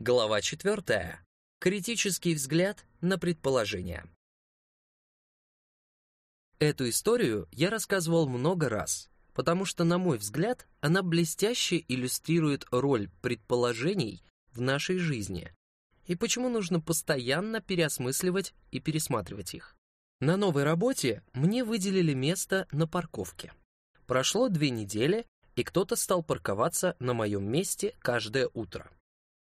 Глава 4. Критический взгляд на предположения. Эту историю я рассказывал много раз, потому что, на мой взгляд, она блестяще иллюстрирует роль предположений в нашей жизни и почему нужно постоянно переосмысливать и пересматривать их. На новой работе мне выделили место на парковке. Прошло две недели, и кто-то стал парковаться на моем месте каждое утро.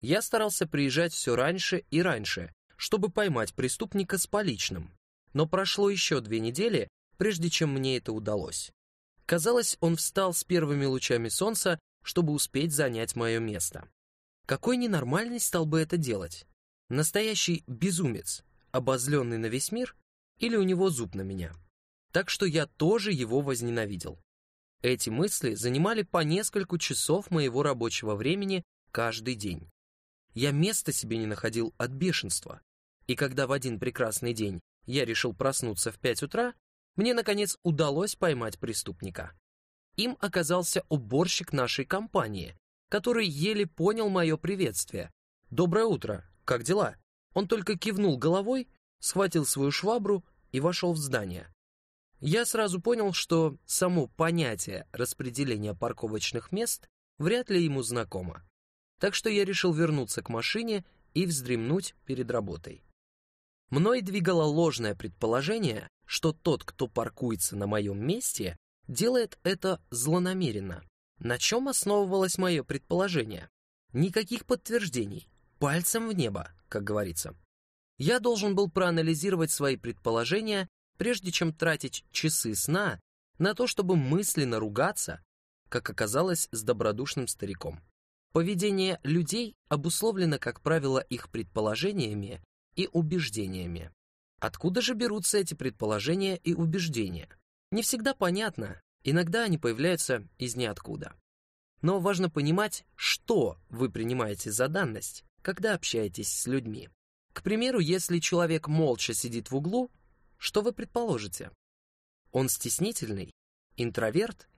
Я старался приезжать все раньше и раньше, чтобы поймать преступника с поличным. Но прошло еще две недели, прежде чем мне это удалось. Казалось, он встал с первыми лучами солнца, чтобы успеть занять мое место. Какой ненормальный стал бы это делать? Настоящий безумец, обозленный на весь мир, или у него зуб на меня? Так что я тоже его возненавидел. Эти мысли занимали по несколько часов моего рабочего времени каждый день. Я места себе не находил от бешенства. И когда в один прекрасный день я решил проснуться в пять утра, мне, наконец, удалось поймать преступника. Им оказался уборщик нашей компании, который еле понял мое приветствие. «Доброе утро, как дела?» Он только кивнул головой, схватил свою швабру и вошел в здание. Я сразу понял, что само понятие распределения парковочных мест вряд ли ему знакомо так что я решил вернуться к машине и вздремнуть перед работой. Мной двигало ложное предположение, что тот, кто паркуется на моем месте, делает это злонамеренно. На чем основывалось мое предположение? Никаких подтверждений. Пальцем в небо, как говорится. Я должен был проанализировать свои предположения, прежде чем тратить часы сна на то, чтобы мысленно ругаться, как оказалось, с добродушным стариком. Поведение людей обусловлено, как правило, их предположениями и убеждениями. Откуда же берутся эти предположения и убеждения? Не всегда понятно, иногда они появляются из ниоткуда. Но важно понимать, что вы принимаете за данность, когда общаетесь с людьми. К примеру, если человек молча сидит в углу, что вы предположите? Он стеснительный, интроверт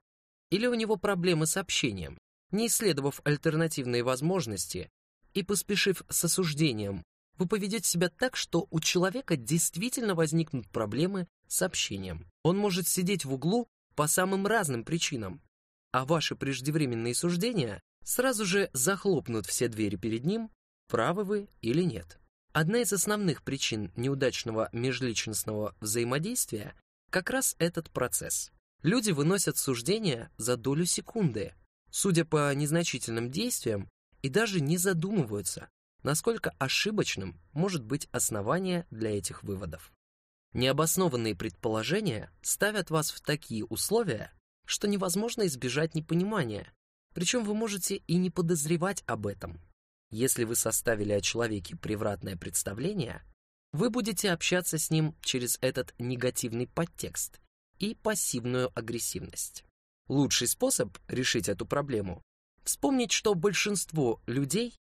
или у него проблемы с общением? Не исследовав альтернативные возможности и поспешив с осуждением, вы поведете себя так, что у человека действительно возникнут проблемы с общением. Он может сидеть в углу по самым разным причинам, а ваши преждевременные суждения сразу же захлопнут все двери перед ним, правы вы или нет. Одна из основных причин неудачного межличностного взаимодействия как раз этот процесс. Люди выносят суждения за долю секунды, судя по незначительным действиям, и даже не задумываются, насколько ошибочным может быть основание для этих выводов. Необоснованные предположения ставят вас в такие условия, что невозможно избежать непонимания, причем вы можете и не подозревать об этом. Если вы составили о человеке превратное представление, вы будете общаться с ним через этот негативный подтекст и пассивную агрессивность. Лучший способ решить эту проблему — вспомнить, что большинству людей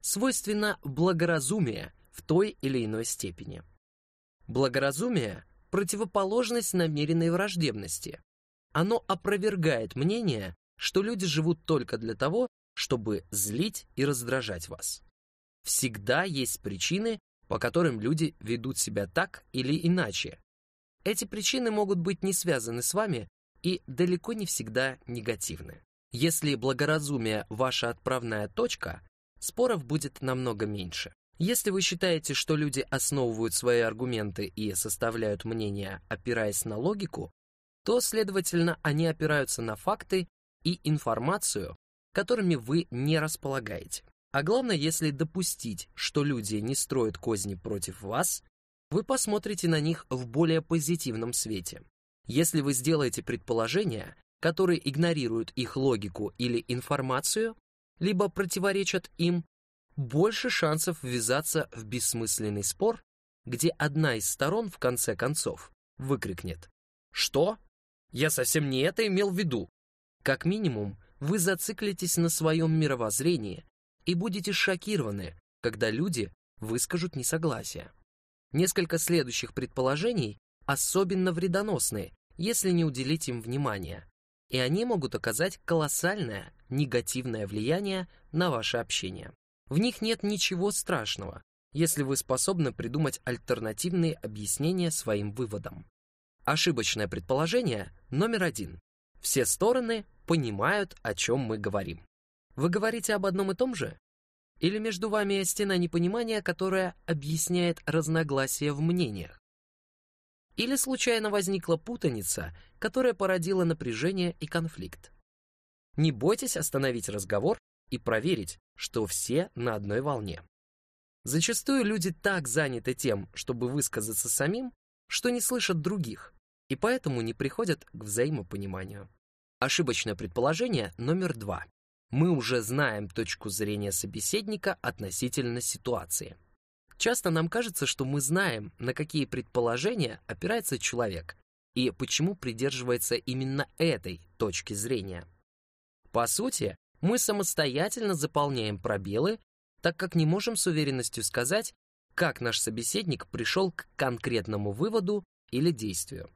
свойственно благоразумие в той или иной степени. Благоразумие — противоположность намеренной враждебности. Оно опровергает мнение, что люди живут только для того, чтобы злить и раздражать вас. Всегда есть причины, по которым люди ведут себя так или иначе. Эти причины могут быть не связаны с вами, и далеко не всегда негативны. Если благоразумие – ваша отправная точка, споров будет намного меньше. Если вы считаете, что люди основывают свои аргументы и составляют мнения, опираясь на логику, то, следовательно, они опираются на факты и информацию, которыми вы не располагаете. А главное, если допустить, что люди не строят козни против вас, вы посмотрите на них в более позитивном свете. Если вы сделаете предположения, которые игнорируют их логику или информацию, либо противоречат им, больше шансов ввязаться в бессмысленный спор, где одна из сторон в конце концов выкрикнет «Что? Я совсем не это имел в виду!» Как минимум, вы зациклитесь на своем мировоззрении и будете шокированы, когда люди выскажут несогласие. Несколько следующих предположений особенно вредоносны если не уделить им внимания, и они могут оказать колоссальное негативное влияние на ваше общение. В них нет ничего страшного, если вы способны придумать альтернативные объяснения своим выводам. Ошибочное предположение номер один. Все стороны понимают, о чем мы говорим. Вы говорите об одном и том же? Или между вами стена непонимания, которая объясняет разногласия в мнениях? Или случайно возникла путаница, которая породила напряжение и конфликт? Не бойтесь остановить разговор и проверить, что все на одной волне. Зачастую люди так заняты тем, чтобы высказаться самим, что не слышат других, и поэтому не приходят к взаимопониманию. Ошибочное предположение номер два. Мы уже знаем точку зрения собеседника относительно ситуации. Часто нам кажется, что мы знаем, на какие предположения опирается человек и почему придерживается именно этой точки зрения. По сути, мы самостоятельно заполняем пробелы, так как не можем с уверенностью сказать, как наш собеседник пришел к конкретному выводу или действию.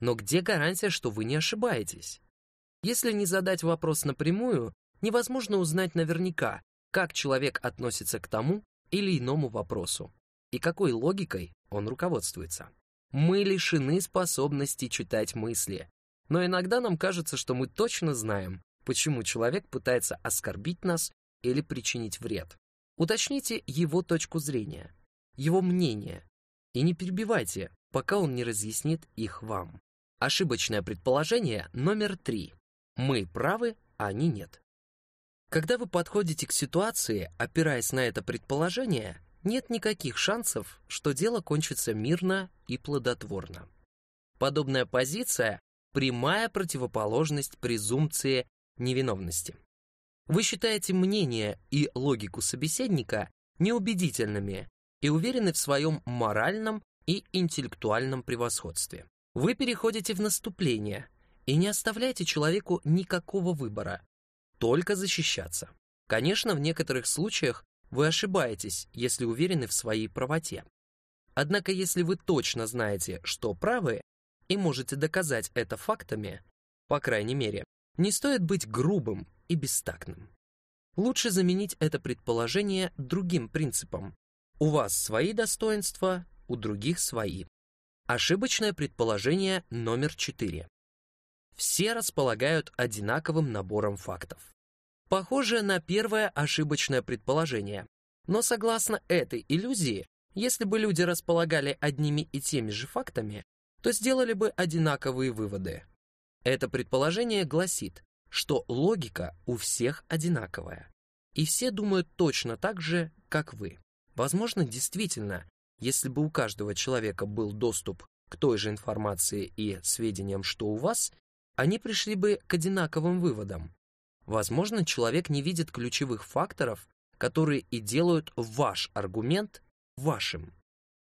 Но где гарантия, что вы не ошибаетесь? Если не задать вопрос напрямую, невозможно узнать наверняка, как человек относится к тому или иному вопросу и какой логикой он руководствуется. Мы лишены способности читать мысли, но иногда нам кажется, что мы точно знаем, почему человек пытается оскорбить нас или причинить вред. Уточните его точку зрения, его мнение, и не перебивайте, пока он не разъяснит их вам. Ошибочное предположение номер три. Мы правы, а они нет. Когда вы подходите к ситуации, опираясь на это предположение, нет никаких шансов, что дело кончится мирно и плодотворно. Подобная позиция – прямая противоположность презумпции невиновности. Вы считаете мнение и логику собеседника неубедительными и уверены в своем моральном и интеллектуальном превосходстве. Вы переходите в наступление и не оставляете человеку никакого выбора, только защищаться. Конечно, в некоторых случаях вы ошибаетесь, если уверены в своей правоте. Однако, если вы точно знаете, что правы, и можете доказать это фактами, по крайней мере, не стоит быть грубым и бестактным. Лучше заменить это предположение другим принципом. У вас свои достоинства, у других свои. Ошибочное предположение номер 4. Все располагают одинаковым набором фактов. Похоже на первое ошибочное предположение. Но согласно этой иллюзии, если бы люди располагали одними и теми же фактами, то сделали бы одинаковые выводы. Это предположение гласит, что логика у всех одинаковая, и все думают точно так же, как вы. Возможно, действительно, если бы у каждого человека был доступ к той же информации и сведениям, что у вас, они пришли бы к одинаковым выводам. Возможно, человек не видит ключевых факторов, которые и делают ваш аргумент вашим.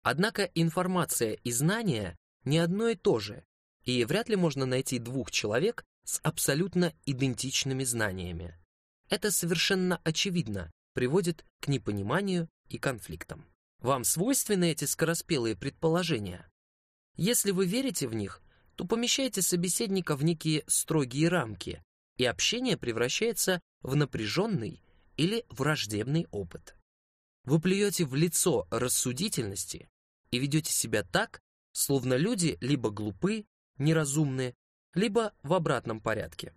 Однако информация и знания не одно и то же, и вряд ли можно найти двух человек с абсолютно идентичными знаниями. Это совершенно очевидно приводит к непониманию и конфликтам. Вам свойственны эти скороспелые предположения? Если вы верите в них, то помещайте собеседника в некие строгие рамки, и общение превращается в напряженный или враждебный опыт. Вы плюете в лицо рассудительности и ведете себя так, словно люди либо глупы, неразумны, либо в обратном порядке.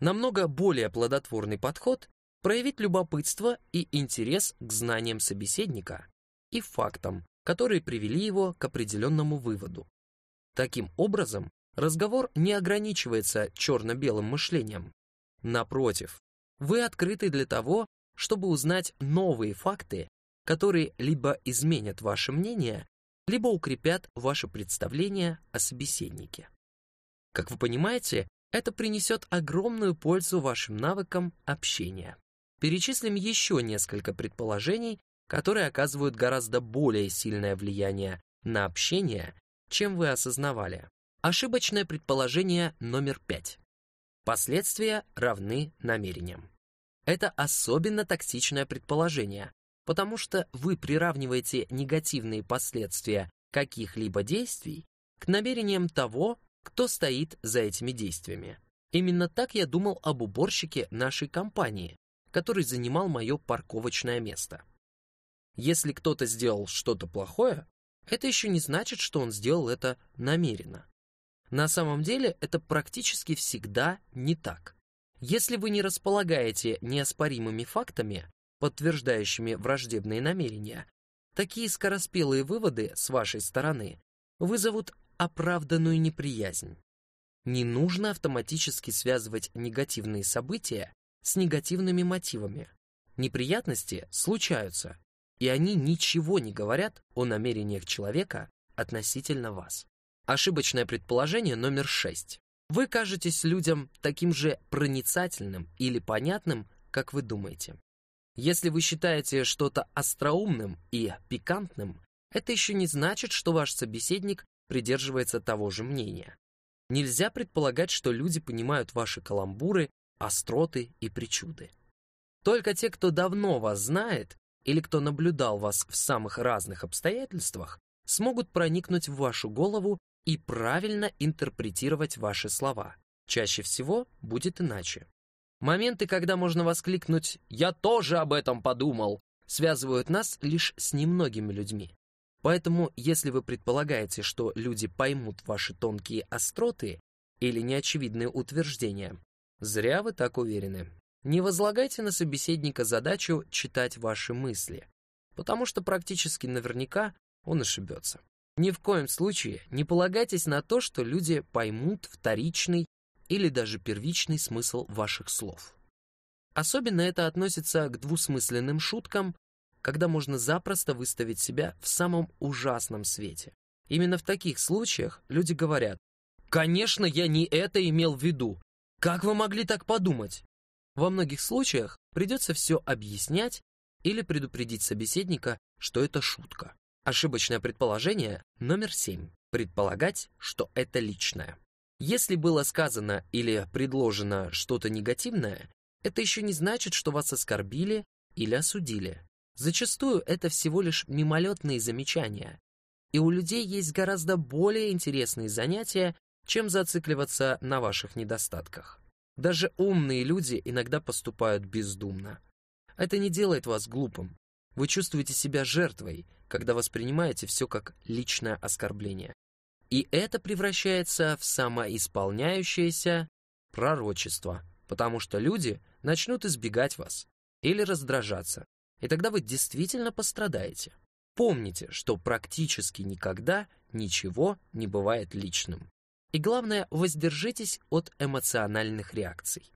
Намного более плодотворный подход – проявить любопытство и интерес к знаниям собеседника и фактам, которые привели его к определенному выводу. Таким образом, разговор не ограничивается черно-белым мышлением. Напротив, вы открыты для того, чтобы узнать новые факты, которые либо изменят ваше мнение, либо укрепят ваше представление о собеседнике. Как вы понимаете, это принесет огромную пользу вашим навыкам общения. Перечислим еще несколько предположений, которые оказывают гораздо более сильное влияние на общение, чем вы осознавали. Ошибочное предположение номер пять. Последствия равны намерениям. Это особенно токсичное предположение, потому что вы приравниваете негативные последствия каких-либо действий к намерениям того, кто стоит за этими действиями. Именно так я думал об уборщике нашей компании, который занимал мое парковочное место. Если кто-то сделал что-то плохое, это еще не значит, что он сделал это намеренно. На самом деле это практически всегда не так. Если вы не располагаете неоспоримыми фактами, подтверждающими враждебные намерения, такие скороспелые выводы с вашей стороны вызовут оправданную неприязнь. Не нужно автоматически связывать негативные события с негативными мотивами. Неприятности случаются, и они ничего не говорят о намерениях человека относительно вас. Ошибочное предположение номер шесть. Вы кажетесь людям таким же проницательным или понятным, как вы думаете. Если вы считаете что-то остроумным и пикантным, это еще не значит, что ваш собеседник придерживается того же мнения. Нельзя предполагать, что люди понимают ваши каламбуры, остроты и причуды. Только те, кто давно вас знает или кто наблюдал вас в самых разных обстоятельствах, смогут проникнуть в вашу голову и правильно интерпретировать ваши слова. Чаще всего будет иначе. Моменты, когда можно воскликнуть «Я тоже об этом подумал», связывают нас лишь с немногими людьми. Поэтому, если вы предполагаете, что люди поймут ваши тонкие остроты или неочевидные утверждения, зря вы так уверены. Не возлагайте на собеседника задачу читать ваши мысли, потому что практически наверняка он ошибется. Ни в коем случае не полагайтесь на то, что люди поймут вторичный или даже первичный смысл ваших слов. Особенно это относится к двусмысленным шуткам когда можно запросто выставить себя в самом ужасном свете. Именно в таких случаях люди говорят «Конечно, я не это имел в виду! Как вы могли так подумать?» Во многих случаях придется все объяснять или предупредить собеседника, что это шутка. Ошибочное предположение номер семь. Предполагать, что это личное. Если было сказано или предложено что-то негативное, это еще не значит, что вас оскорбили или осудили. Зачастую это всего лишь мимолетные замечания, и у людей есть гораздо более интересные занятия, чем зацикливаться на ваших недостатках. Даже умные люди иногда поступают бездумно. Это не делает вас глупым. Вы чувствуете себя жертвой, когда воспринимаете все как личное оскорбление. И это превращается в самоисполняющееся пророчество, потому что люди начнут избегать вас или раздражаться, и тогда вы действительно пострадаете. Помните, что практически никогда ничего не бывает личным. И главное, воздержитесь от эмоциональных реакций.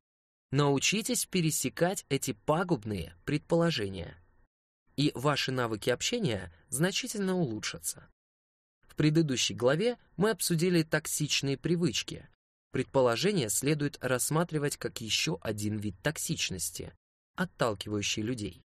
Научитесь пересекать эти пагубные предположения. И ваши навыки общения значительно улучшатся. В предыдущей главе мы обсудили токсичные привычки. Предположения следует рассматривать как еще один вид токсичности, отталкивающий людей.